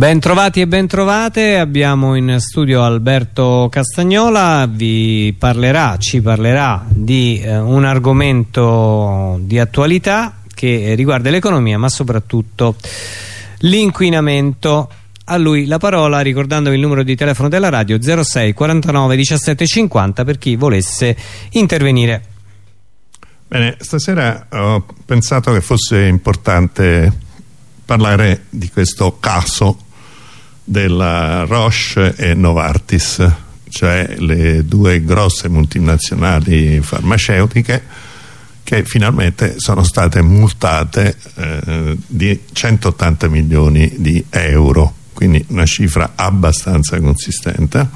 Bentrovati e bentrovate, abbiamo in studio Alberto Castagnola, vi parlerà, ci parlerà di eh, un argomento di attualità che riguarda l'economia ma soprattutto l'inquinamento. A lui la parola ricordandovi il numero di telefono della radio 06 49 17 50 per chi volesse intervenire. Bene, stasera ho pensato che fosse importante parlare di questo caso della Roche e Novartis, cioè le due grosse multinazionali farmaceutiche che finalmente sono state multate eh, di 180 milioni di euro, quindi una cifra abbastanza consistente,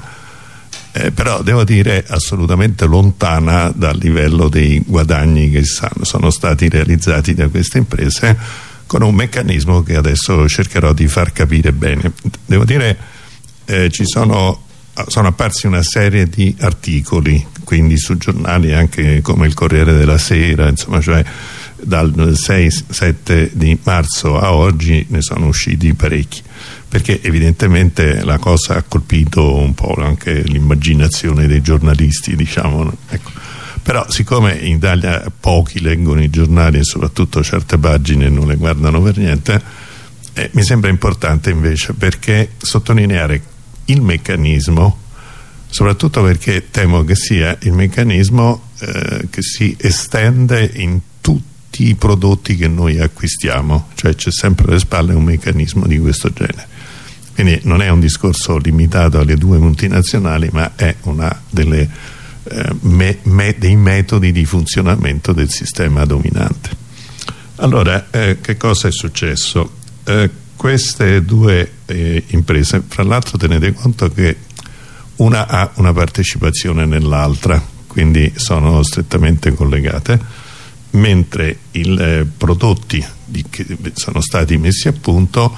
eh, però devo dire assolutamente lontana dal livello dei guadagni che sono stati realizzati da queste imprese con un meccanismo che adesso cercherò di far capire bene. Devo dire, eh, ci sono, sono apparsi una serie di articoli, quindi su giornali anche come il Corriere della Sera, insomma, cioè dal 6-7 di marzo a oggi ne sono usciti parecchi perché evidentemente la cosa ha colpito un po' anche l'immaginazione dei giornalisti diciamo ecco però siccome in Italia pochi leggono i giornali e soprattutto certe pagine non le guardano per niente eh, mi sembra importante invece perché sottolineare il meccanismo soprattutto perché temo che sia il meccanismo eh, che si estende in tutti i prodotti che noi acquistiamo. Cioè c'è sempre alle spalle un meccanismo di questo genere. Quindi non è un discorso limitato alle due multinazionali ma è una delle me, me, dei metodi di funzionamento del sistema dominante. Allora, eh, che cosa è successo? Eh, queste due eh, imprese, fra l'altro tenete conto che una ha una partecipazione nell'altra, quindi sono strettamente collegate, mentre i eh, prodotti di, che sono stati messi a punto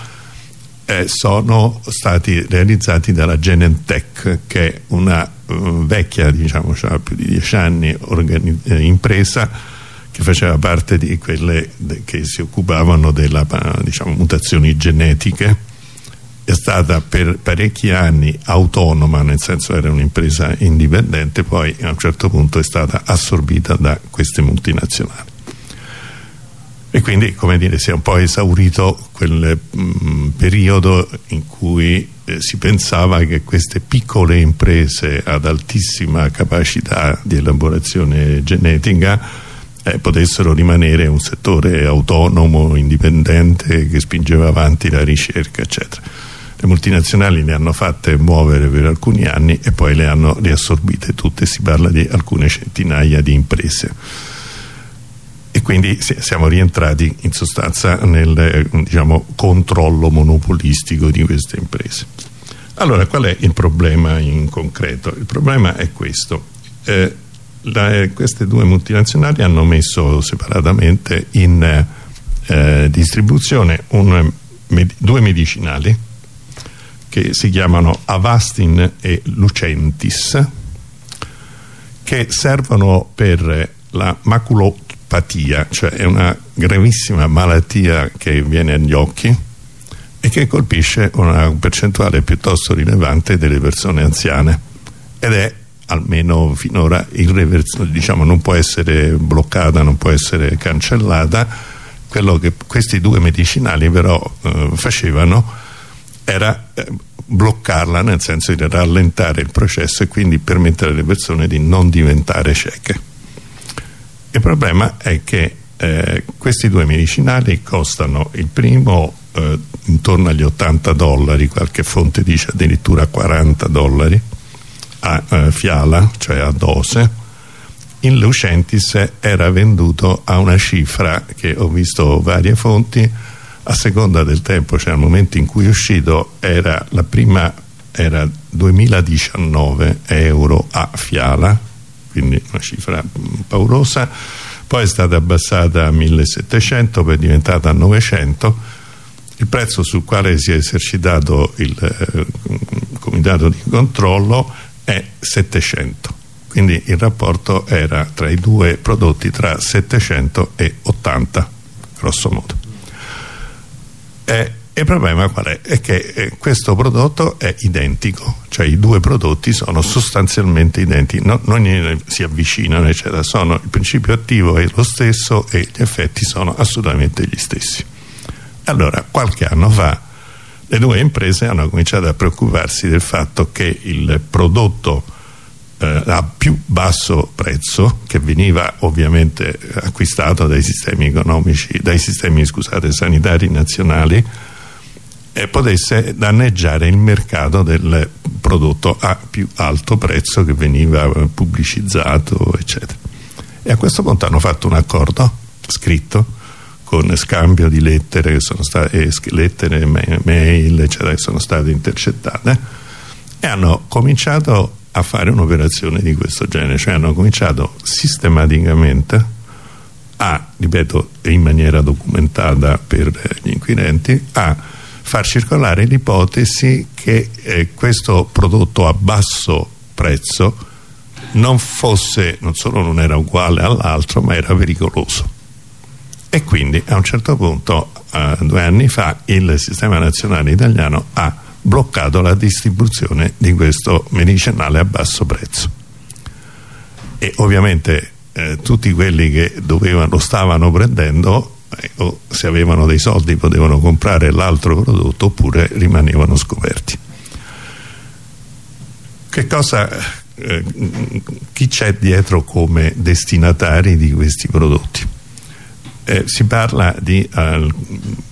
eh, sono stati realizzati dalla Genentech che è una vecchia diciamo cioè più di dieci anni eh, impresa che faceva parte di quelle che si occupavano delle diciamo, mutazioni genetiche. È stata per parecchi anni autonoma nel senso era un'impresa indipendente poi a un certo punto è stata assorbita da queste multinazionali. E quindi come dire si è un po' esaurito quel mh, mm, periodo in cui eh, si pensava che queste piccole imprese ad altissima capacità di elaborazione genetica eh, potessero rimanere un settore autonomo, indipendente che spingeva avanti la ricerca eccetera. Le multinazionali le hanno fatte muovere per alcuni anni e poi le hanno riassorbite tutte. Si parla di alcune centinaia di imprese e quindi siamo rientrati in sostanza nel eh, diciamo, controllo monopolistico di queste imprese. Allora qual è il problema in concreto? Il problema è questo. Eh, la, eh, queste due multinazionali hanno messo separatamente in eh, distribuzione un, med due medicinali che si chiamano Avastin e Lucentis che servono per la maculopatia patia, cioè è una gravissima malattia che viene agli occhi e che colpisce una percentuale piuttosto rilevante delle persone anziane. Ed è almeno finora diciamo, non può essere bloccata, non può essere cancellata. Quello che questi due medicinali però eh, facevano era eh, bloccarla nel senso di rallentare il processo e quindi permettere alle persone di non diventare cieche il problema è che eh, questi due medicinali costano il primo eh, intorno agli 80 dollari, qualche fonte dice addirittura 40 dollari a eh, fiala, cioè a dose. In Lucentis era venduto a una cifra che ho visto varie fonti, a seconda del tempo, cioè al momento in cui è uscito, era la prima era 2019 euro a fiala, quindi una cifra paurosa. Poi è stata abbassata a 1700 poi è diventata a 900 il prezzo sul quale si è esercitato il eh, comitato di controllo è 700 quindi il rapporto era tra i due prodotti tra 700 e 80 grosso modo. È il problema qual è? È che eh, questo prodotto è identico, cioè i due prodotti sono sostanzialmente identici, no, non si avvicinano, eccetera. Sono, il principio attivo è lo stesso e gli effetti sono assolutamente gli stessi. Allora, qualche anno fa le due imprese hanno cominciato a preoccuparsi del fatto che il prodotto eh, a più basso prezzo che veniva ovviamente acquistato dai sistemi dai sistemi scusate, sanitari nazionali eh, potesse danneggiare il mercato del prodotto a più alto prezzo che veniva pubblicizzato eccetera. E a questo punto hanno fatto un accordo scritto con scambio di lettere state eh, lettere, mail eccetera che sono state intercettate e hanno cominciato a fare un'operazione di questo genere cioè hanno cominciato sistematicamente a, ripeto in maniera documentata per gli inquirenti a far circolare l'ipotesi che eh, questo prodotto a basso prezzo non fosse, non solo non era uguale all'altro ma era pericoloso. E quindi a un certo punto eh, due anni fa il sistema nazionale italiano ha bloccato la distribuzione di questo medicinale a basso prezzo. E ovviamente eh, tutti quelli che dovevano, lo stavano prendendo o se avevano dei soldi potevano comprare l'altro prodotto oppure rimanevano scoperti. Che cosa eh, chi c'è dietro come destinatari di questi prodotti? Eh, si parla di uh,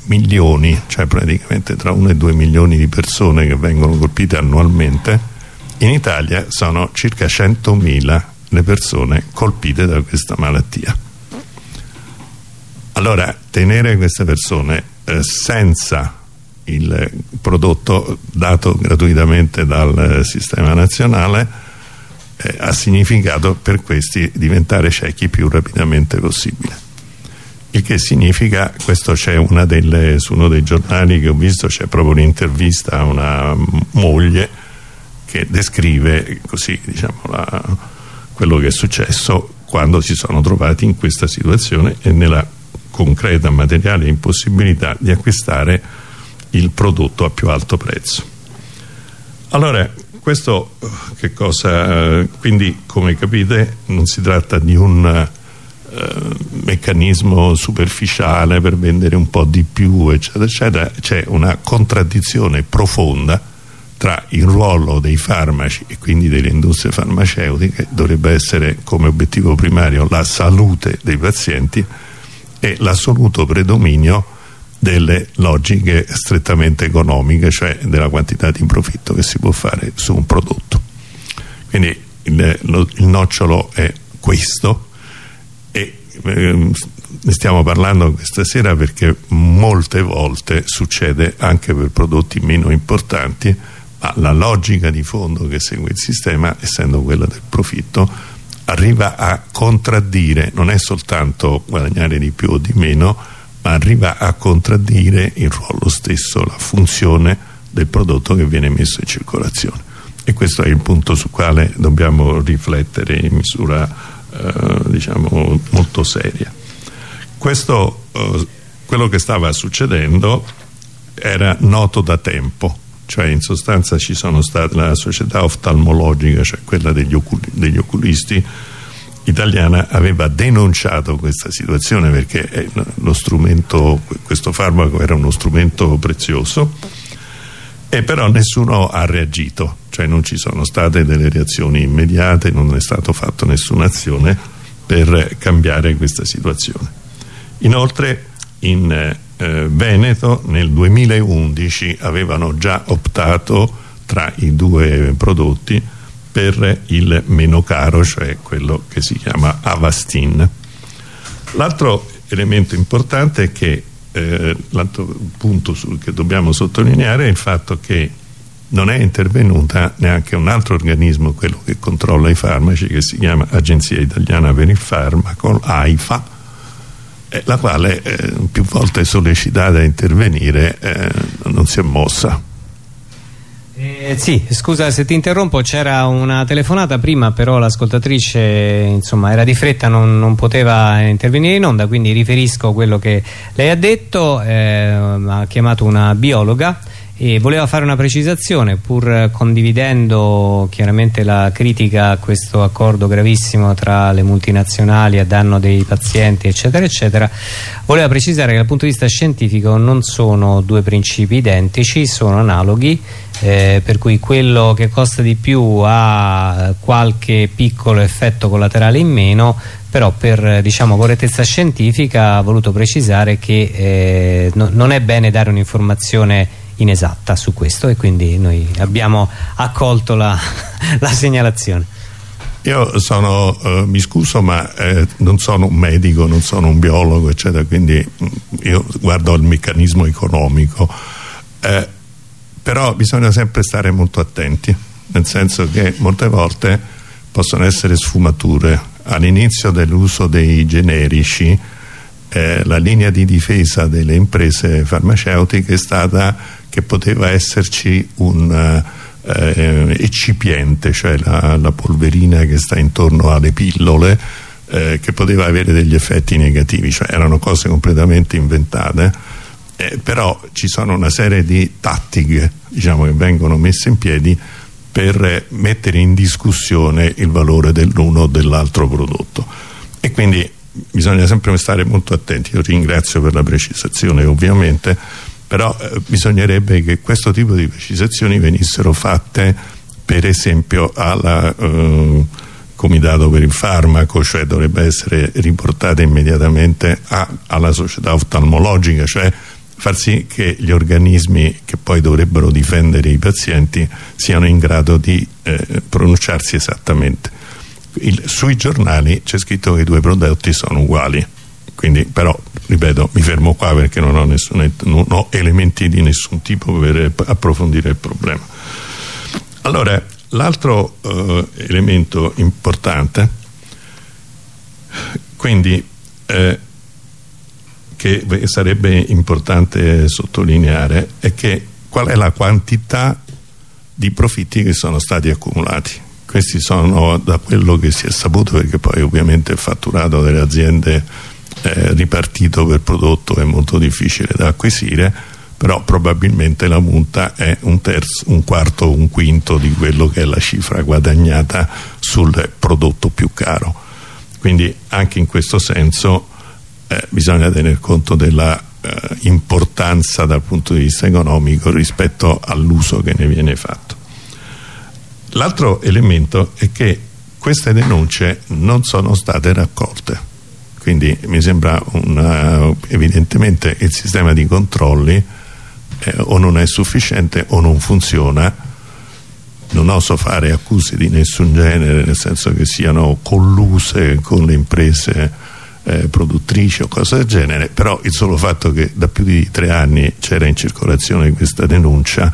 milioni cioè praticamente tra 1 e 2 milioni di persone che vengono colpite annualmente. In Italia sono circa 100.000 le persone colpite da questa malattia allora tenere queste persone eh, senza il prodotto dato gratuitamente dal sistema nazionale eh, ha significato per questi diventare ciechi più rapidamente possibile. Il che significa, questo c'è una delle, su uno dei giornali che ho visto c'è proprio un'intervista a una moglie che descrive così diciamo la, quello che è successo quando si sono trovati in questa situazione e nella concreta materiale impossibilità di acquistare il prodotto a più alto prezzo. Allora questo che cosa quindi come capite non si tratta di un eh, meccanismo superficiale per vendere un po' di più eccetera eccetera. C'è una contraddizione profonda tra il ruolo dei farmaci e quindi delle industrie farmaceutiche dovrebbe essere come obiettivo primario la salute dei pazienti e l'assoluto predominio delle logiche strettamente economiche, cioè della quantità di profitto che si può fare su un prodotto. Quindi il, lo, il nocciolo è questo e eh, ne stiamo parlando questa sera perché molte volte succede anche per prodotti meno importanti ma la logica di fondo che segue il sistema essendo quella del profitto arriva a contraddire, non è soltanto guadagnare di più o di meno, ma arriva a contraddire il ruolo stesso, la funzione del prodotto che viene messo in circolazione. E questo è il punto su quale dobbiamo riflettere in misura eh, diciamo molto seria. Questo, eh, quello che stava succedendo era noto da tempo cioè in sostanza ci sono state la società oftalmologica, cioè quella degli, oculi, degli oculisti italiana aveva denunciato questa situazione perché lo strumento, questo farmaco era uno strumento prezioso e però nessuno ha reagito, cioè non ci sono state delle reazioni immediate, non è stato fatto nessuna azione per cambiare questa situazione. Inoltre in eh, Veneto nel 2011 avevano già optato tra i due prodotti per il meno caro, cioè quello che si chiama Avastin. L'altro elemento importante è che eh, l'altro punto che dobbiamo sottolineare è il fatto che non è intervenuta neanche un altro organismo, quello che controlla i farmaci, che si chiama Agenzia Italiana per il Farmaco, AIFA, eh, la quale eh, più volte sollecitata a intervenire eh, non si è mossa. Eh, sì, scusa se ti interrompo, c'era una telefonata prima, però l'ascoltatrice era di fretta, non, non, poteva intervenire in onda, quindi riferisco quello che lei ha detto, eh, ha chiamato una biologa e voleva fare una precisazione pur condividendo chiaramente la critica a questo accordo gravissimo tra le multinazionali a danno dei pazienti eccetera eccetera voleva precisare che dal punto di vista scientifico non sono due principi identici sono analoghi eh, per cui quello che costa di più ha qualche piccolo effetto collaterale in meno però per diciamo, correttezza scientifica ha voluto precisare che eh, no, non è bene dare un'informazione inesatta su questo e quindi noi abbiamo accolto la, la segnalazione. Io sono, eh, mi scuso ma eh, non sono un medico, non sono un biologo eccetera quindi mm, io guardo il meccanismo economico eh, però bisogna sempre stare molto attenti nel senso che molte volte possono essere sfumature all'inizio dell'uso dei generici eh, la linea di difesa delle imprese farmaceutiche è stata che poteva esserci un eh, eccipiente, cioè la, la, polverina che sta intorno alle pillole, eh, che poteva avere degli effetti negativi, cioè erano cose completamente inventate, eh, però ci sono una serie di tattiche diciamo, che vengono messe in piedi per mettere in discussione il valore dell'uno o dell'altro prodotto. E quindi bisogna sempre stare molto attenti, io ringrazio per la precisazione ovviamente però eh, bisognerebbe che questo tipo di precisazioni venissero fatte per esempio al eh, comitato per il farmaco cioè dovrebbe essere riportata immediatamente a, alla società oftalmologica cioè far sì che gli organismi che poi dovrebbero difendere i pazienti siano in grado di eh, pronunciarsi esattamente. Il, sui giornali c'è scritto che i due prodotti sono uguali quindi però ripeto mi fermo qua perché non ho, nessun, non ho elementi di nessun tipo per approfondire il problema. Allora l'altro eh, elemento importante quindi eh, che sarebbe importante sottolineare è che qual è la quantità di profitti che sono stati accumulati. Questi sono da quello che si è saputo perché poi ovviamente il fatturato delle aziende eh, ripartito per prodotto è molto difficile da acquisire però probabilmente la multa è un, terzo, un quarto un quinto di quello che è la cifra guadagnata sul prodotto più caro. Quindi anche in questo senso eh, bisogna tener conto della eh, importanza dal punto di vista economico rispetto all'uso che ne viene fatto. L'altro elemento è che queste denunce non sono state raccolte quindi mi sembra una, evidentemente il sistema di controlli eh, o non è sufficiente o non funziona. Non oso fare accuse di nessun genere nel senso che siano colluse con le imprese eh, produttrici o cose del genere però il solo fatto che da più di tre anni c'era in circolazione questa denuncia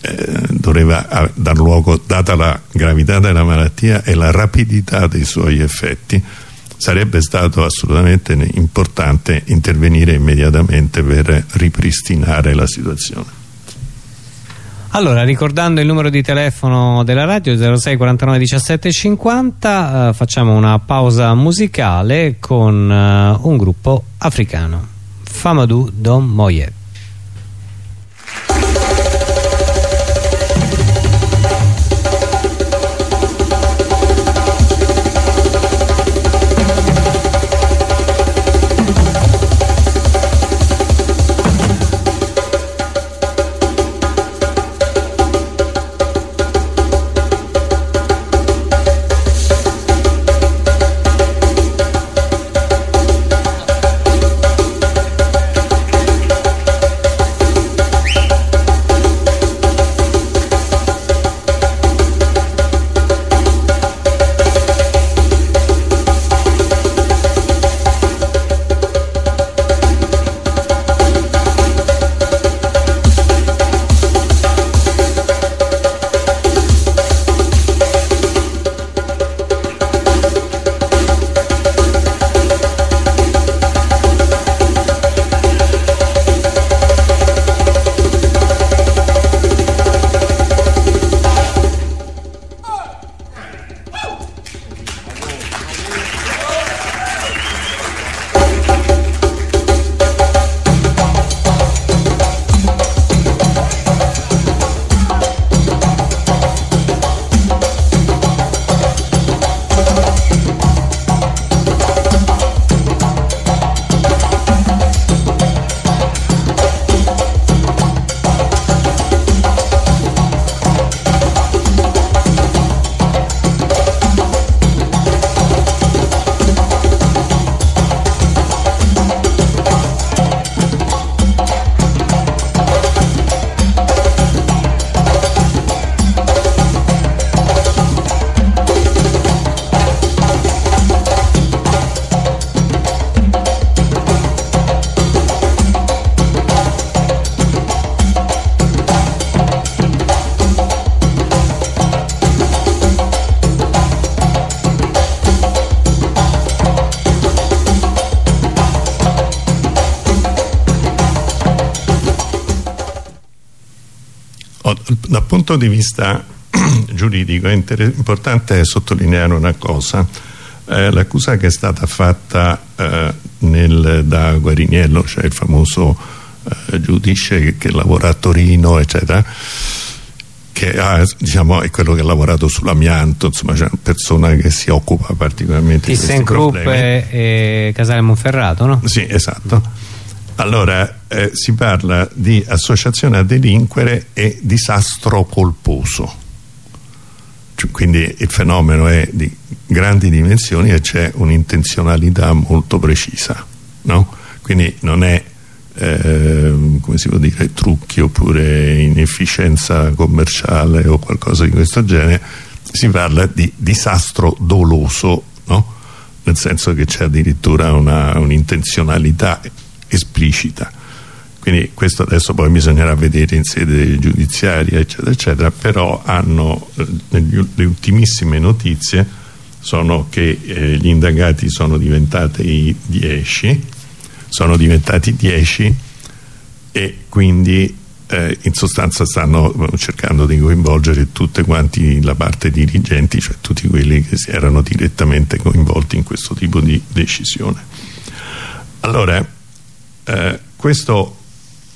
eh, doveva dar luogo data la gravità della malattia e la rapidità dei suoi effetti sarebbe stato assolutamente importante intervenire immediatamente per ripristinare la situazione. Allora, ricordando il numero di telefono della radio 06 49 17 50, eh, facciamo una pausa musicale con eh, un gruppo africano, Famadou Don Moyet. Punto di vista giuridico è importante sottolineare una cosa. Eh, l'accusa che è stata fatta eh, nel, da Guariniello cioè il famoso eh, giudice che, che, lavora a Torino eccetera che ha, diciamo, è quello che ha lavorato sull'amianto insomma c'è una persona che si occupa particolarmente di questi problemi. e, e Casale Monferrato no? sì esatto allora eh, si parla di associazione a delinquere e disastro colposo cioè, quindi il fenomeno è di grandi dimensioni e c'è un'intenzionalità molto precisa no? quindi non è eh, come si può dire trucchi oppure inefficienza commerciale o qualcosa di questo genere si parla di disastro doloso no? nel senso che c'è addirittura un'intenzionalità un esplicita. Quindi questo adesso poi bisognerà vedere in sede giudiziaria eccetera eccetera però hanno eh, le ultimissime notizie sono che eh, gli indagati sono diventati 10 sono diventati 10 e quindi eh, in sostanza stanno cercando di coinvolgere tutte quanti la parte dirigenti cioè tutti quelli che erano direttamente coinvolti in questo tipo di decisione. Allora eh, questo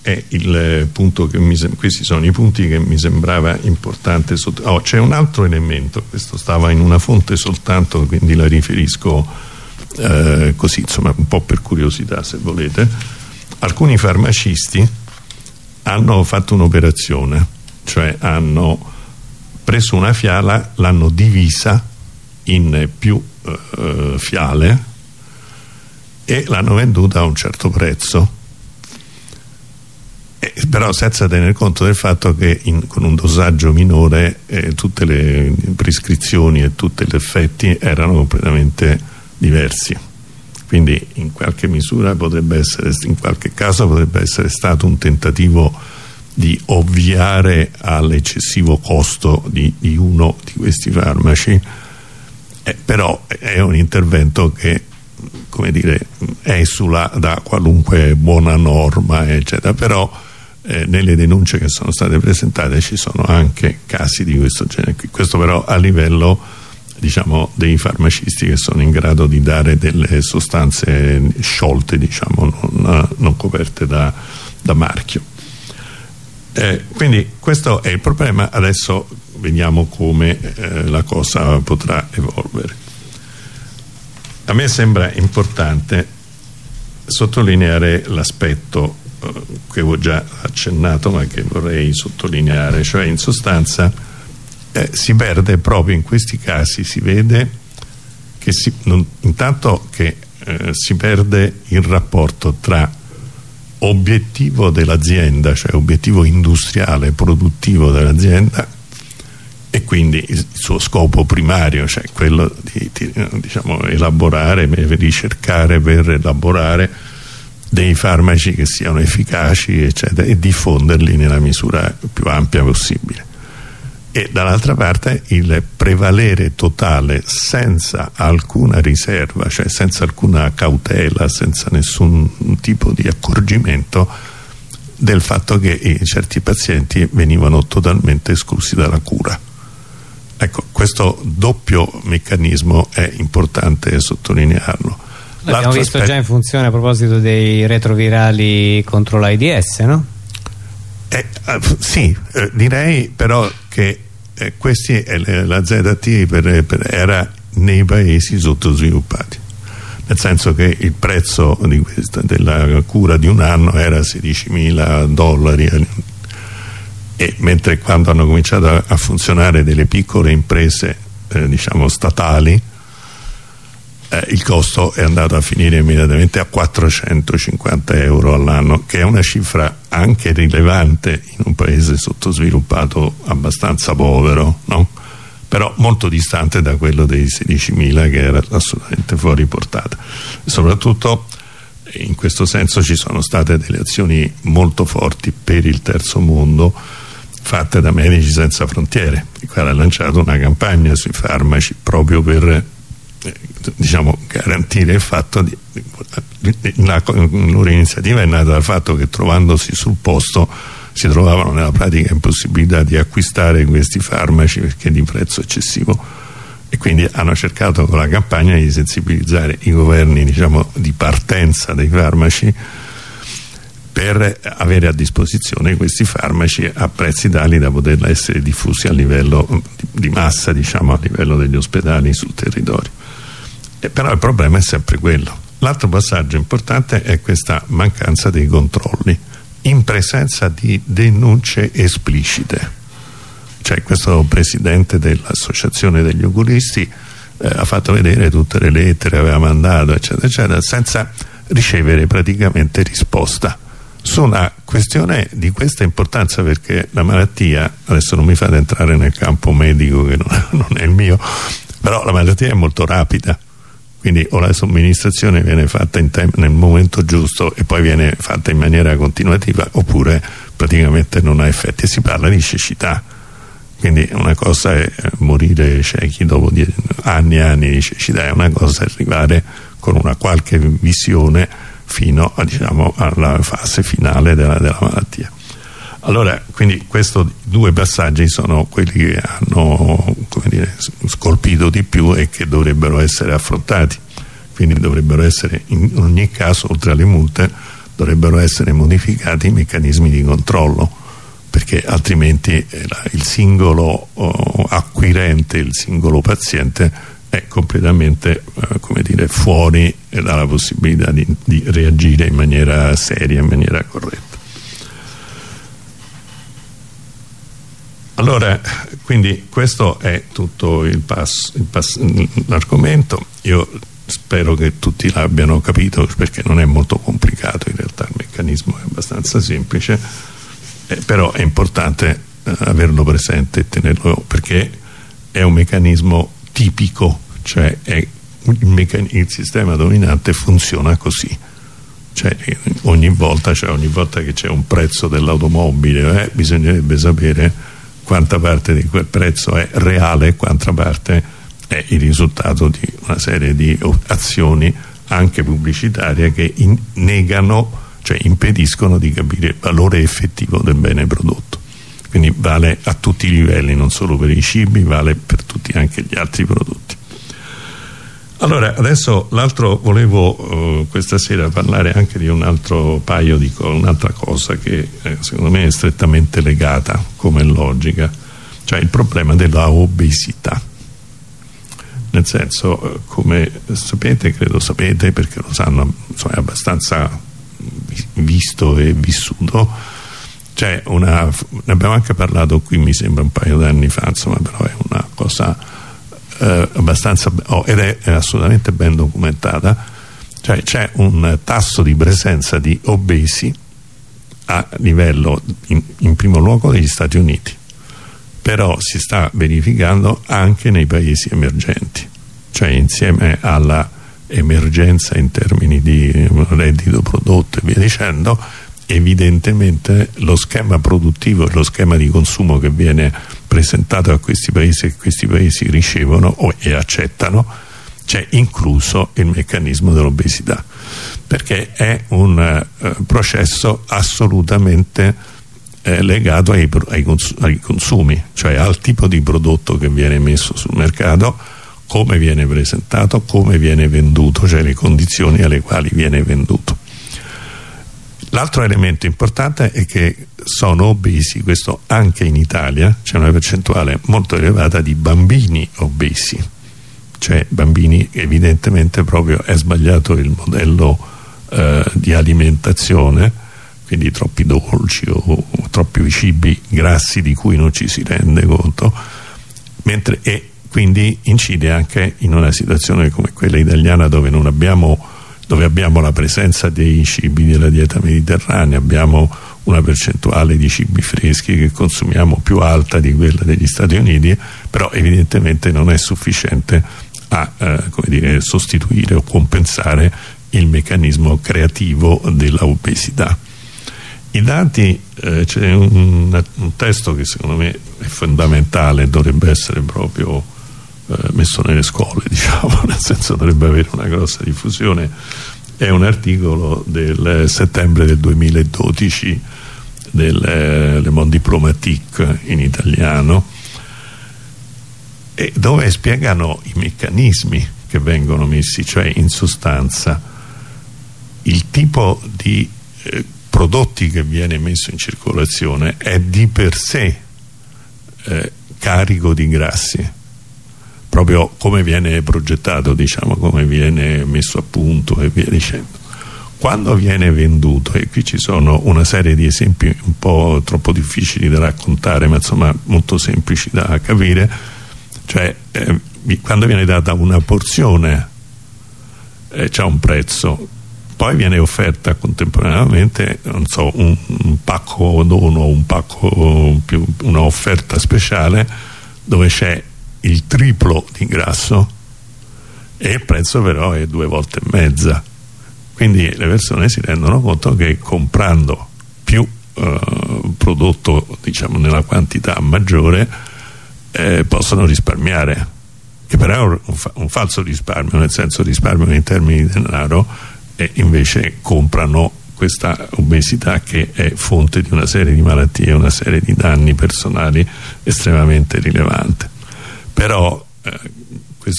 è il punto che mi questi sono i punti che mi sembrava importante oh, c'è un altro elemento questo stava in una fonte soltanto quindi la riferisco eh, così insomma un po' per curiosità se volete. Alcuni farmacisti hanno fatto un'operazione cioè hanno preso una fiala l'hanno divisa in più eh, fiale e l'hanno venduta a un certo prezzo. Eh, però senza tener conto del fatto che in, con un dosaggio minore eh, tutte le prescrizioni e tutti gli effetti erano completamente diversi. Quindi in qualche misura potrebbe essere in qualche caso potrebbe essere stato un tentativo di ovviare all'eccessivo costo di, di, uno di questi farmaci. Eh, però è un intervento che come dire esula da qualunque buona norma eccetera. Però eh, nelle denunce che sono state presentate ci sono anche casi di questo genere. Qui. questo però a livello diciamo, dei farmacisti che sono in grado di dare delle sostanze sciolte diciamo, non, non coperte da, da marchio. Eh, quindi questo è il problema. Adesso vediamo come eh, la cosa potrà evolvere a me sembra importante sottolineare l'aspetto che ho già accennato ma che vorrei sottolineare cioè in sostanza eh, si perde proprio in questi casi si vede che si, non, intanto che eh, si perde il rapporto tra obiettivo dell'azienda cioè obiettivo industriale produttivo dell'azienda e quindi il suo scopo primario cioè quello di, di diciamo, elaborare ricercare per elaborare dei farmaci che siano efficaci eccetera, e diffonderli nella misura più ampia possibile. E dall'altra parte il prevalere totale senza alcuna riserva cioè senza alcuna cautela senza nessun tipo di accorgimento del fatto che certi pazienti venivano totalmente esclusi dalla cura ecco questo doppio meccanismo è importante sottolinearlo L'abbiamo visto già in funzione a proposito dei retrovirali contro l'AIDS, no? Eh, eh, sì, eh, direi però che eh, questi, la ZT per, per, era nei paesi sottosviluppati nel senso che il prezzo questa, della cura di un anno era 16 mila dollari e mentre quando hanno cominciato a, funzionare delle piccole imprese eh, diciamo statali eh, il costo è andato a finire immediatamente a 450 euro all'anno che è una cifra anche rilevante in un paese sottosviluppato abbastanza povero no? però molto distante da quello dei 16.000 che era assolutamente fuori portata soprattutto in questo senso ci sono state delle azioni molto forti per il terzo mondo fatte da Medici Senza Frontiere il quale ha lanciato una campagna sui farmaci proprio per diciamo, garantire il fatto di, la, loro iniziativa è nata dal fatto che trovandosi sul posto si trovavano nella pratica impossibilità di acquistare questi farmaci perché di prezzo eccessivo. E quindi hanno cercato con la campagna di sensibilizzare i governi diciamo, di partenza dei farmaci per avere a disposizione questi farmaci a prezzi tali da poter essere diffusi a livello di massa, diciamo, a livello degli ospedali sul territorio. E però il problema è sempre quello. L'altro passaggio importante è questa mancanza dei controlli in presenza di denunce esplicite cioè questo presidente dell'associazione degli oculisti eh, ha fatto vedere tutte le lettere, aveva mandato eccetera eccetera senza ricevere praticamente risposta su una questione di questa importanza perché la malattia, adesso non mi fate entrare nel campo medico che non, non è il mio, però la malattia è molto rapida. Quindi o la somministrazione viene fatta nel momento giusto e poi viene fatta in maniera continuativa oppure praticamente non ha effetti. E si parla di cecità. Quindi una cosa è morire ciechi dopo anni e anni di cecità, è una cosa è arrivare con una qualche visione fino diciamo, alla fase finale della, della malattia. Allora, quindi questi due passaggi sono quelli che hanno dire, scolpito di più e che dovrebbero essere affrontati. Quindi dovrebbero essere, in ogni caso, oltre alle multe, dovrebbero essere modificati i meccanismi di controllo perché altrimenti eh, il singolo oh, acquirente, il singolo paziente è completamente eh, dire, fuori dalla possibilità di, di, reagire in maniera seria, in maniera corretta. Allora, quindi questo è tutto l'argomento. Io spero che tutti l'abbiano capito perché non è molto complicato, in realtà il meccanismo è abbastanza semplice eh, però è importante eh, averlo presente e tenerlo perché è un meccanismo tipico cioè il, il, sistema dominante funziona così. Cioè ogni volta, cioè ogni volta che c'è un prezzo dell'automobile eh, bisognerebbe sapere quanta parte di quel prezzo è reale e quanta parte è il risultato di una serie di azioni anche pubblicitarie che in, negano cioè impediscono di capire il valore effettivo del bene prodotto. Quindi vale a tutti i livelli non solo per i cibi vale per tutti anche gli altri prodotti allora adesso l'altro volevo uh, questa sera parlare anche di un altro paio di un'altra cosa che eh, secondo me è strettamente legata come logica cioè il problema della obesità. Nel senso eh, come sapete credo sapete perché lo sanno insomma, è abbastanza visto e vissuto c'è una ne abbiamo anche parlato qui mi sembra un paio d'anni fa insomma però è una cosa eh, abbastanza oh, ed è, è, assolutamente ben documentata. Cioè c'è un tasso di presenza di obesi a livello in, in primo luogo degli Stati Uniti però si sta verificando anche nei paesi emergenti cioè insieme alla emergenza in termini di reddito prodotto e via dicendo evidentemente lo schema produttivo e lo schema di consumo che viene presentato a questi paesi e questi paesi ricevono e accettano c'è incluso il meccanismo dell'obesità perché è un eh, processo assolutamente eh, legato ai, ai consumi cioè al tipo di prodotto che viene messo sul mercato come viene presentato, come viene venduto, cioè le condizioni alle quali viene venduto. L'altro elemento importante è che sono obesi, questo anche in Italia, c'è una percentuale molto elevata di bambini obesi, cioè bambini evidentemente proprio è sbagliato il modello eh, di alimentazione, quindi troppi dolci o, o troppi cibi grassi di cui non ci si rende conto, mentre è quindi incide anche in una situazione come quella italiana dove non abbiamo dove abbiamo la presenza dei cibi della dieta mediterranea abbiamo una percentuale di cibi freschi che consumiamo più alta di quella degli Stati Uniti però evidentemente non è sufficiente a eh, dire, sostituire o compensare il meccanismo creativo della obesità i dati, eh, c'è un, un, testo che secondo me è fondamentale, dovrebbe essere proprio messo nelle scuole diciamo nel senso dovrebbe avere una grossa diffusione. È un articolo del settembre del 2012 del eh, Le Monde Diplomatique in italiano dove spiegano i meccanismi che vengono messi, cioè in sostanza il tipo di eh, prodotti che viene messo in circolazione è di per sé eh, carico di grassi proprio come viene progettato diciamo come viene messo a punto e via dicendo. Quando viene venduto e qui ci sono una serie di esempi un po' troppo difficili da raccontare ma insomma molto semplici da capire cioè eh, quando viene data una porzione eh, c'è un prezzo poi viene offerta contemporaneamente so, un, un, pacco dono un pacco più una offerta speciale dove c'è il triplo di grasso e il prezzo però è due volte e mezza. Quindi le persone si rendono conto che comprando più eh, prodotto diciamo nella quantità maggiore eh, possono risparmiare. Che però è un, fa un, falso risparmio nel senso risparmio in termini di denaro e invece comprano questa obesità che è fonte di una serie di malattie una serie di danni personali estremamente rilevante però eh,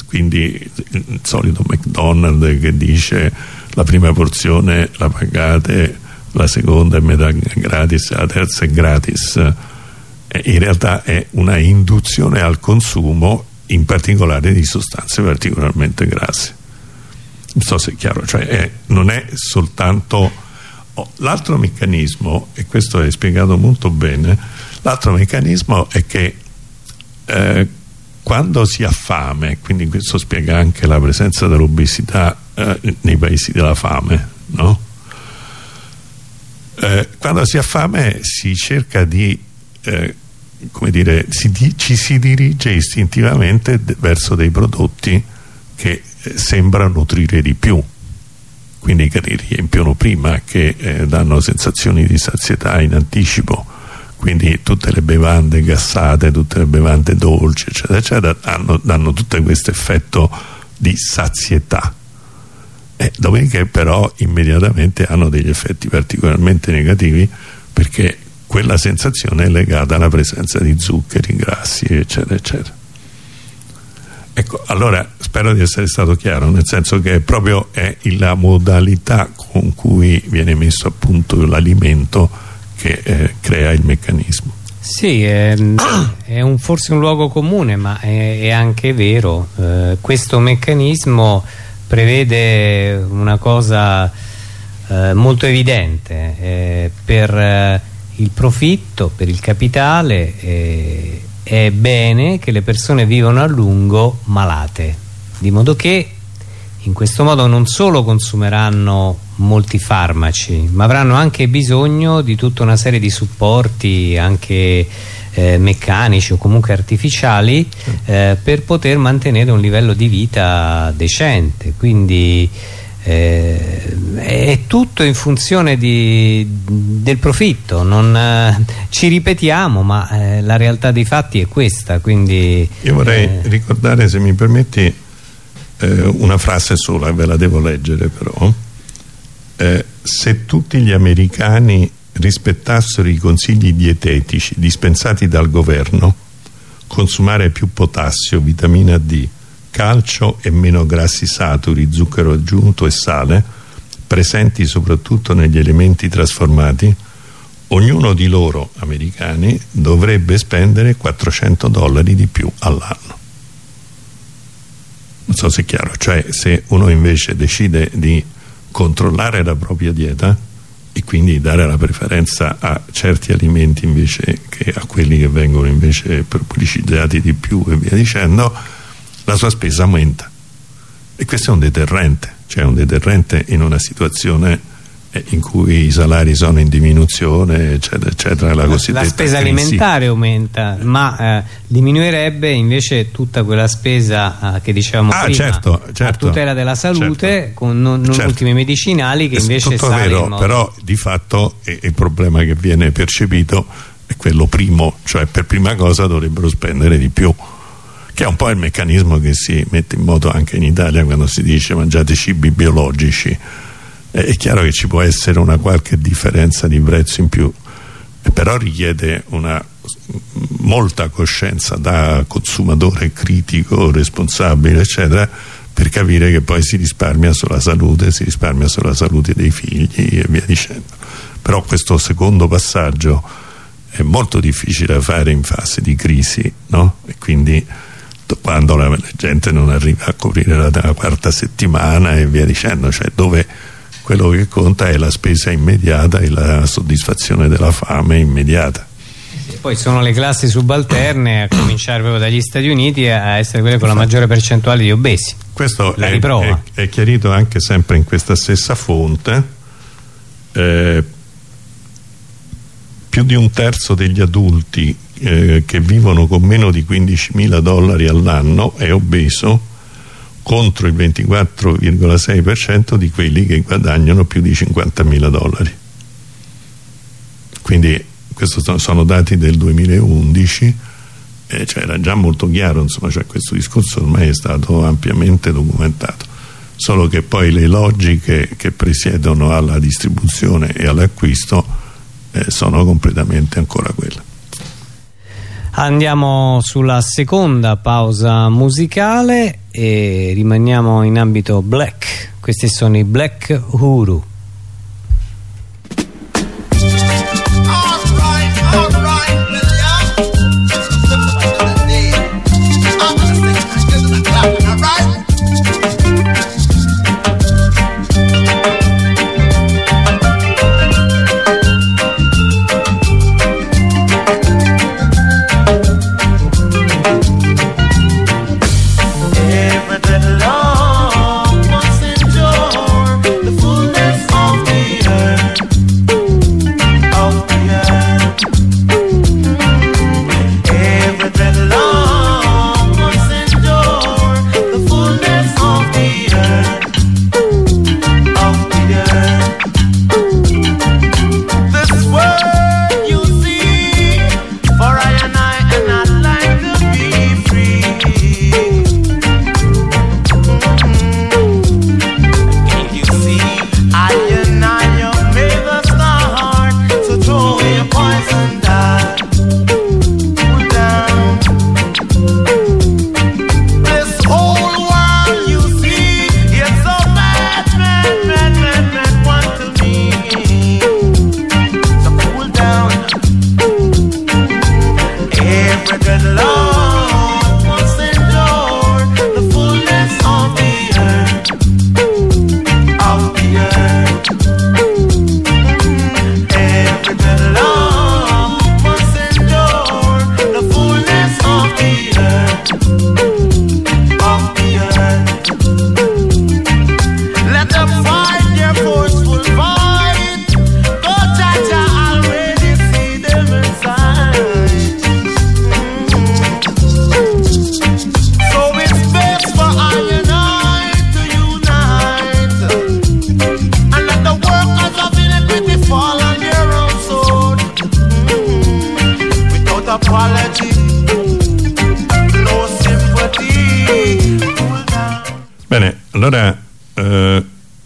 quindi il solito McDonald's che dice la prima porzione la pagate la seconda è metà gratis la terza è gratis. Eh, in realtà è una induzione al consumo in particolare di sostanze particolarmente grasse. Non so se è chiaro cioè è, non è soltanto oh, l'altro meccanismo e questo è spiegato molto bene l'altro meccanismo è che eh, quando si ha fame quindi questo spiega anche la presenza dell'obesità eh, nei paesi della fame no? Eh, quando si ha fame si cerca di eh, come dire si di, ci si dirige istintivamente verso dei prodotti che eh, sembrano nutrire di più quindi che riempiono prima che eh, danno sensazioni di sazietà in anticipo quindi tutte le bevande gassate, tutte le bevande dolci eccetera eccetera hanno, danno tutto questo effetto di sazietà. Eh, dopodiché però immediatamente hanno degli effetti particolarmente negativi perché quella sensazione è legata alla presenza di zuccheri, grassi eccetera eccetera. Ecco allora spero di essere stato chiaro nel senso che proprio è la modalità con cui viene messo a punto l'alimento che eh, crea il meccanismo. Sì, è, è un, forse un luogo comune ma è, è anche vero. Eh, questo meccanismo prevede una cosa eh, molto evidente eh, per eh, il profitto, per il capitale eh, è bene che le persone vivano a lungo malate di modo che in questo modo non solo consumeranno molti farmaci ma avranno anche bisogno di tutta una serie di supporti anche eh, meccanici o comunque artificiali eh, per poter mantenere un livello di vita decente. Quindi eh, è tutto in funzione di, del profitto. Non, eh, ci ripetiamo ma eh, la realtà dei fatti è questa quindi io vorrei eh, ricordare se mi permetti una frase sola ve la devo leggere però se tutti gli americani rispettassero i consigli dietetici dispensati dal governo, consumare più potassio, vitamina D, calcio e meno grassi saturi, zucchero aggiunto e sale, presenti soprattutto negli elementi trasformati, ognuno di loro, americani, dovrebbe spendere 400 dollari di più all'anno. Non so se è chiaro, cioè se uno invece decide di controllare la propria dieta, e quindi dare la preferenza a certi alimenti invece che a quelli che vengono invece pubblicizzati di più e via dicendo la sua spesa aumenta. E questo è un deterrente. Cioè un deterrente in una situazione in cui i salari sono in diminuzione eccetera eccetera la, la spesa alimentare aumenta ma eh, diminuirebbe invece tutta quella spesa eh, che dicevamo ah, prima certo, certo, a tutela della salute certo, con non, non certo. ultimi medicinali che invece tutto vero, modo... però di fatto eh, il problema che viene percepito è quello primo cioè per prima cosa dovrebbero spendere di più che è un po' il meccanismo che si mette in moto anche in Italia quando si dice mangiate cibi biologici è chiaro che ci può essere una qualche differenza di prezzo in più però richiede una molta coscienza da consumatore critico, responsabile eccetera per capire che poi si risparmia sulla salute, si risparmia sulla salute dei figli e via dicendo però questo secondo passaggio è molto difficile da fare in fase di crisi no? e quindi quando la, gente non arriva a coprire la, la, quarta settimana e via dicendo cioè dove quello che conta è la spesa immediata e la soddisfazione della fame immediata. Poi sono le classi subalterne a cominciare proprio dagli Stati Uniti a essere quelle con la maggiore percentuale di obesi. Questo è, è, è, chiarito anche sempre in questa stessa fonte eh, più di un terzo degli adulti eh, che vivono con meno di 15.000 dollari all'anno è obeso contro il 24,6% di quelli che guadagnano più di 50.000 dollari quindi questi sono dati del 2011 eh, cioè era già molto chiaro insomma cioè questo discorso ormai è stato ampiamente documentato solo che poi le logiche che presiedono alla distribuzione e all'acquisto eh, sono completamente ancora quelle. Andiamo sulla seconda pausa musicale e rimaniamo in ambito black. Questi sono i Black Huru.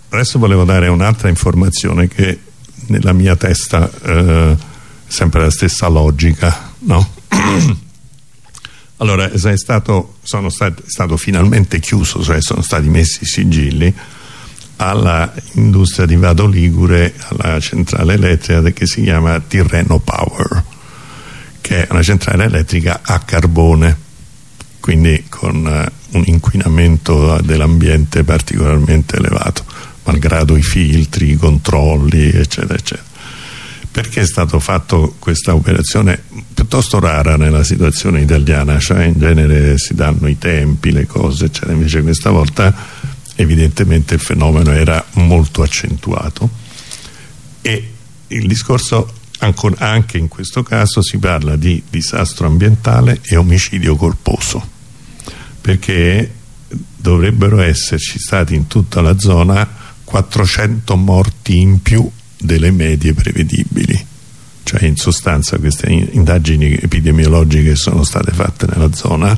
Adesso volevo dare un'altra informazione che nella mia testa eh, sempre la stessa logica no? allora è stato, sono stati, è stato finalmente chiuso cioè sono stati messi i sigilli alla industria di Vado Ligure alla centrale elettrica che si chiama Tirreno Power che è una centrale elettrica a carbone quindi con uh, un inquinamento dell'ambiente particolarmente elevato malgrado i filtri, i controlli eccetera eccetera. Perché è stato fatto questa operazione piuttosto rara nella situazione italiana? Cioè in genere si danno i tempi, le cose eccetera. Invece questa volta evidentemente il fenomeno era molto accentuato. E il discorso anche in questo caso si parla di disastro ambientale e omicidio colposo perché dovrebbero esserci stati in tutta la zona 400 morti in più delle medie prevedibili. Cioè in sostanza queste indagini epidemiologiche che sono state fatte nella zona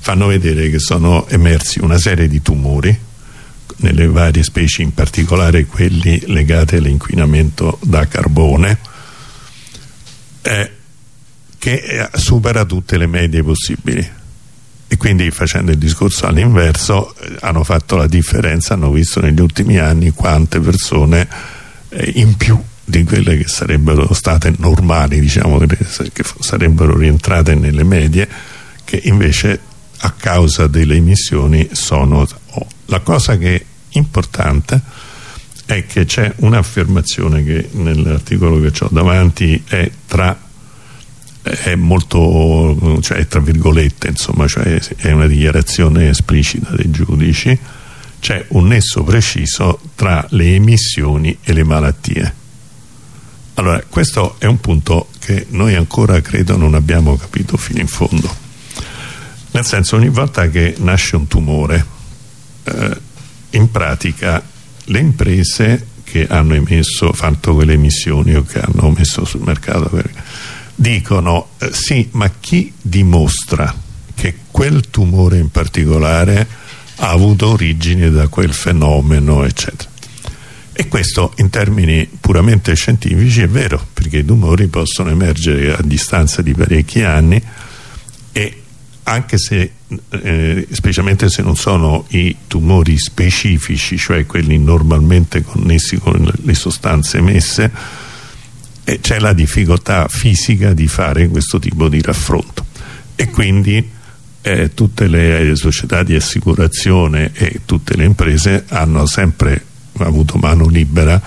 fanno vedere che sono emersi una serie di tumori nelle varie specie in particolare quelli legati all'inquinamento da carbone eh, che eh, supera tutte le medie possibili e quindi facendo il discorso all'inverso hanno fatto la differenza, hanno visto negli ultimi anni quante persone eh, in più di quelle che sarebbero state normali, diciamo, che, che sarebbero rientrate nelle medie, che invece a causa delle emissioni sono... Oh. La cosa che è importante è che c'è un'affermazione che nell'articolo che ho davanti è tra è molto cioè tra virgolette insomma cioè è una dichiarazione esplicita dei giudici. C'è un nesso preciso tra le emissioni e le malattie. Allora questo è un punto che noi ancora credo non abbiamo capito fino in fondo. Nel senso ogni volta che nasce un tumore eh, in pratica le imprese che hanno emesso, fatto quelle emissioni o che hanno messo sul mercato dicono eh, sì ma chi dimostra che quel tumore in particolare ha avuto origine da quel fenomeno eccetera? E questo in termini puramente scientifici è vero perché i tumori possono emergere a distanza di parecchi anni e anche se eh, specialmente se non sono i tumori specifici cioè quelli normalmente connessi con le sostanze emesse e c'è la difficoltà fisica di fare questo tipo di raffronto. E quindi eh, tutte le società di assicurazione e tutte le imprese hanno sempre avuto mano libera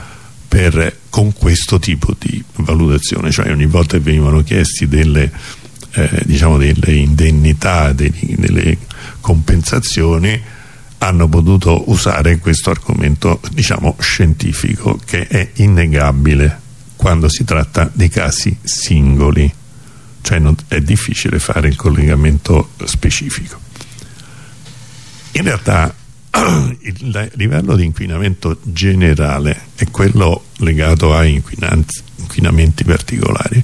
per, con questo tipo di valutazione. Cioè ogni volta che venivano chiesti delle, eh, diciamo delle indennità dei, delle compensazioni hanno potuto usare questo argomento diciamo scientifico che è innegabile quando si tratta di casi singoli cioè non, è difficile fare il collegamento specifico. In realtà il livello di inquinamento generale è quello legato a inquinamenti particolari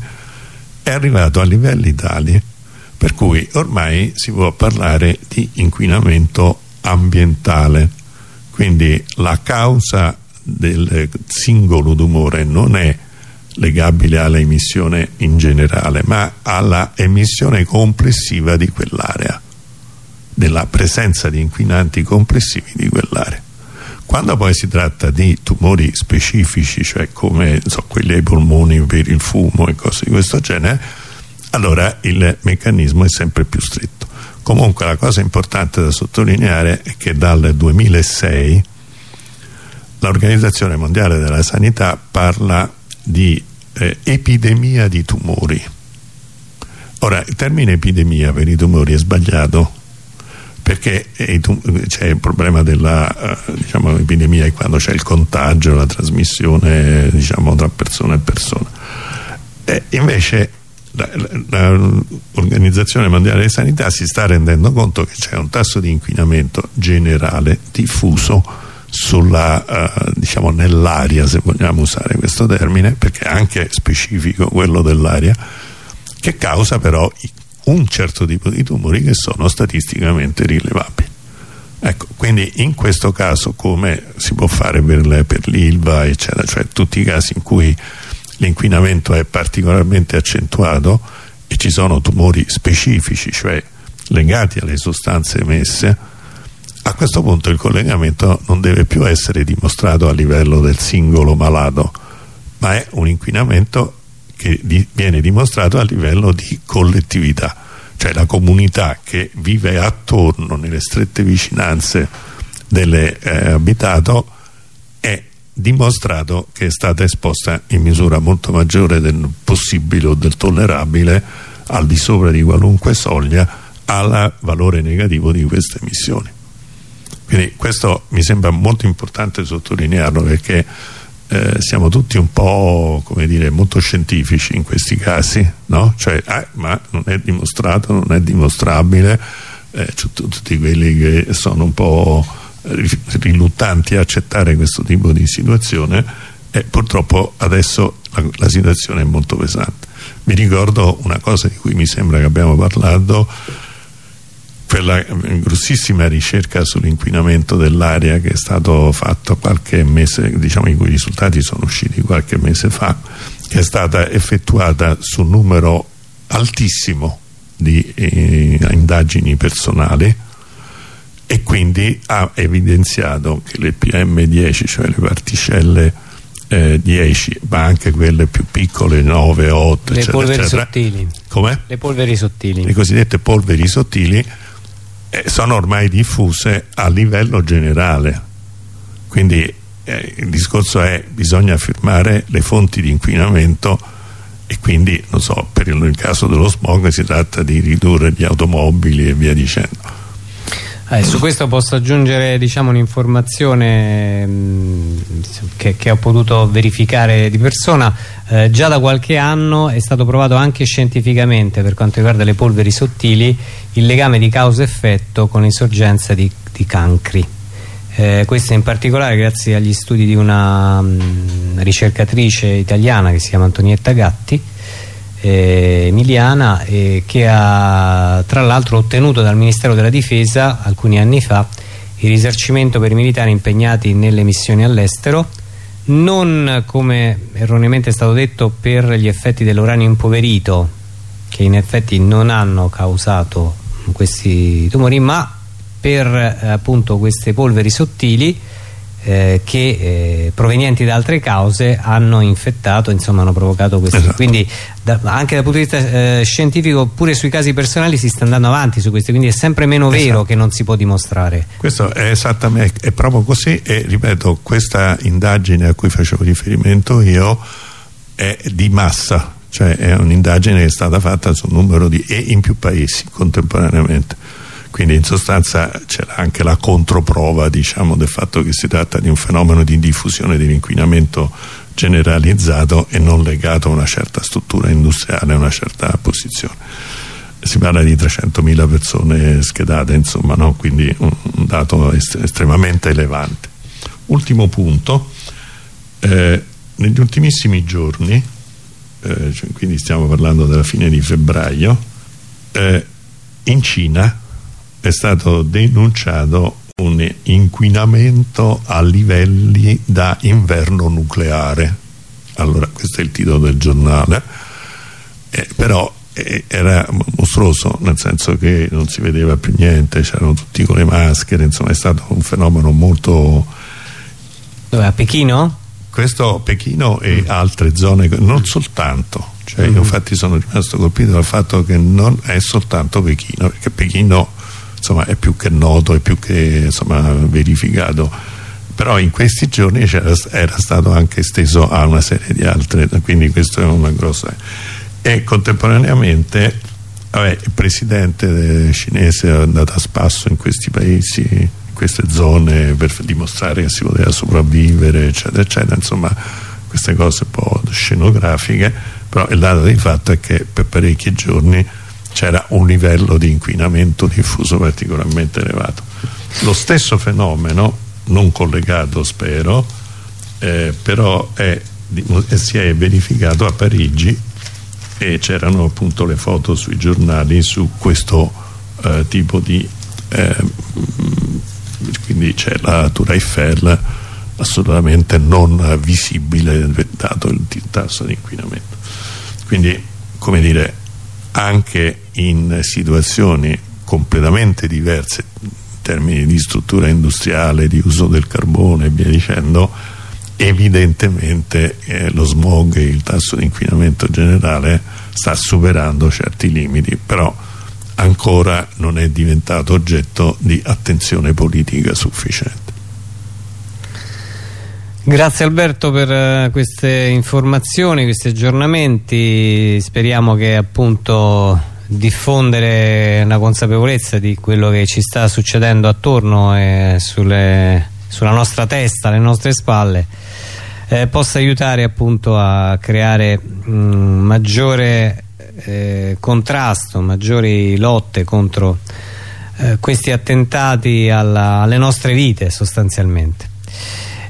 è arrivato a livelli tali per cui ormai si può parlare di inquinamento ambientale. Quindi la causa del singolo tumore non è legabile alla emissione in generale ma alla emissione complessiva di quell'area della presenza di inquinanti complessivi di quell'area. Quando poi si tratta di tumori specifici cioè come so, quelli ai polmoni per il fumo e cose di questo genere allora il meccanismo è sempre più stretto. Comunque la cosa importante da sottolineare è che dal 2006 l'Organizzazione Mondiale della Sanità parla di eh, epidemia di tumori. Ora il termine epidemia per i tumori è sbagliato perché c'è il problema della uh, diciamo, epidemia è quando c'è il contagio, la trasmissione diciamo, tra persona e persona. E invece l'Organizzazione Mondiale di Sanità si sta rendendo conto che c'è un tasso di inquinamento generale diffuso uh, diciamo nell'aria se vogliamo usare questo termine perché è anche specifico quello dell'aria che causa però un certo tipo di tumori che sono statisticamente rilevabili. Ecco quindi in questo caso come si può fare per l'ILVA eccetera cioè tutti i casi in cui l'inquinamento è particolarmente accentuato e ci sono tumori specifici cioè legati alle sostanze emesse a questo punto il collegamento non deve più essere dimostrato a livello del singolo malato ma è un inquinamento che di, viene dimostrato a livello di collettività cioè la comunità che vive attorno nelle strette vicinanze dell'abitato eh, è dimostrato che è stata esposta in misura molto maggiore del possibile o del tollerabile al di sopra di qualunque soglia al valore negativo di queste emissioni quindi questo mi sembra molto importante sottolinearlo perché eh, siamo tutti un po' come dire molto scientifici in questi casi no? cioè ah, ma non è dimostrato non è dimostrabile eh, tutti quelli che sono un po' riluttanti a accettare questo tipo di situazione e purtroppo adesso la, la situazione è molto pesante mi ricordo una cosa di cui mi sembra che abbiamo parlato quella grossissima ricerca sull'inquinamento dell'aria che è stato fatto qualche mese, diciamo i cui risultati sono usciti qualche mese fa che è stata effettuata su un numero altissimo di eh, indagini personali e quindi ha evidenziato che le PM10, cioè le particelle eh, 10 ma anche quelle più piccole 9, 8 le eccetera, polveri eccetera. sottili come? le polveri sottili le cosiddette polveri sottili sono ormai diffuse a livello generale. Quindi eh, il discorso è bisogna firmare le fonti di inquinamento e quindi non so per il, il caso dello smog si tratta di ridurre gli automobili e via dicendo eh, su questo posso aggiungere diciamo, un'informazione che, che, ho potuto verificare di persona. Eh, già da qualche anno è stato provato anche scientificamente per quanto riguarda le polveri sottili il legame di causa-effetto con insorgenza di, di cancri. Eh, questo in particolare grazie agli studi di una mh, ricercatrice italiana che si chiama Antonietta Gatti eh, emiliana eh, che ha tra l'altro ottenuto dal Ministero della Difesa alcuni anni fa il risarcimento per i militari impegnati nelle missioni all'estero non come erroneamente è stato detto per gli effetti dell'uranio impoverito che in effetti non hanno causato questi tumori ma per eh, appunto queste polveri sottili eh, che eh, provenienti da altre cause hanno infettato, insomma hanno provocato questo. Esatto. Quindi da, anche dal punto di vista eh, scientifico pure sui casi personali si sta andando avanti su questi, quindi è sempre meno esatto. vero che non si può dimostrare. Questo è esattamente, è proprio così e ripeto, questa indagine a cui facevo riferimento io è di massa, cioè è un'indagine che è stata fatta su un numero di e in più paesi contemporaneamente quindi in sostanza c'era anche la controprova diciamo, del fatto che si tratta di un fenomeno di diffusione dell'inquinamento generalizzato e non legato a una certa struttura industriale, a una certa posizione si parla di 300.000 persone schedate insomma no? quindi un, dato est estremamente elevante ultimo punto eh, negli ultimissimi giorni eh, cioè, quindi stiamo parlando della fine di febbraio eh, in Cina è stato denunciato un inquinamento a livelli da inverno nucleare allora questo è il titolo del giornale eh, però eh, era mostruoso nel senso che non si vedeva più niente c'erano tutti con le maschere insomma è stato un fenomeno molto dove a Pechino? questo Pechino e mm. altre zone non soltanto cioè mm. io infatti sono rimasto colpito dal fatto che non è soltanto Pechino perché Pechino insomma, è più che noto, è più che insomma, verificato. Però in questi giorni era stato anche esteso a una serie di altre quindi questo è una grossa e contemporaneamente vabbè, il presidente cinese è andato a spasso in questi paesi in queste zone per dimostrare che si poteva sopravvivere eccetera eccetera. Insomma queste cose un po' scenografiche però il dato di fatto è che per parecchi giorni c'era un livello di inquinamento diffuso particolarmente elevato. Lo stesso fenomeno, non collegato spero, eh, però è, si è verificato a Parigi e c'erano appunto le foto sui giornali su questo eh, tipo di eh, quindi c'è la Tour Eiffel assolutamente non visibile dato il tasso di inquinamento quindi come dire anche in situazioni completamente diverse in termini di struttura industriale, di uso del carbone e via dicendo, evidentemente eh, lo smog e il tasso di inquinamento generale sta superando certi limiti, però ancora non è diventato oggetto di attenzione politica sufficiente. Grazie Alberto per uh, queste informazioni, questi aggiornamenti, speriamo che appunto diffondere una consapevolezza di quello che ci sta succedendo attorno e sulle, sulla nostra testa, alle nostre spalle eh, possa aiutare appunto a creare mh, maggiore eh, contrasto, maggiori lotte contro eh, questi attentati alla, alle nostre vite sostanzialmente.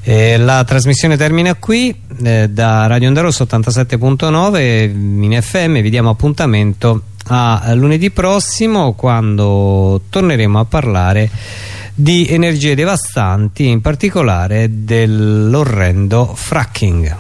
Eh, la trasmissione termina qui eh, da Radio Onda Rosso 87.9 in FM vi diamo appuntamento a lunedì prossimo quando torneremo a parlare di energie devastanti in particolare dell'orrendo fracking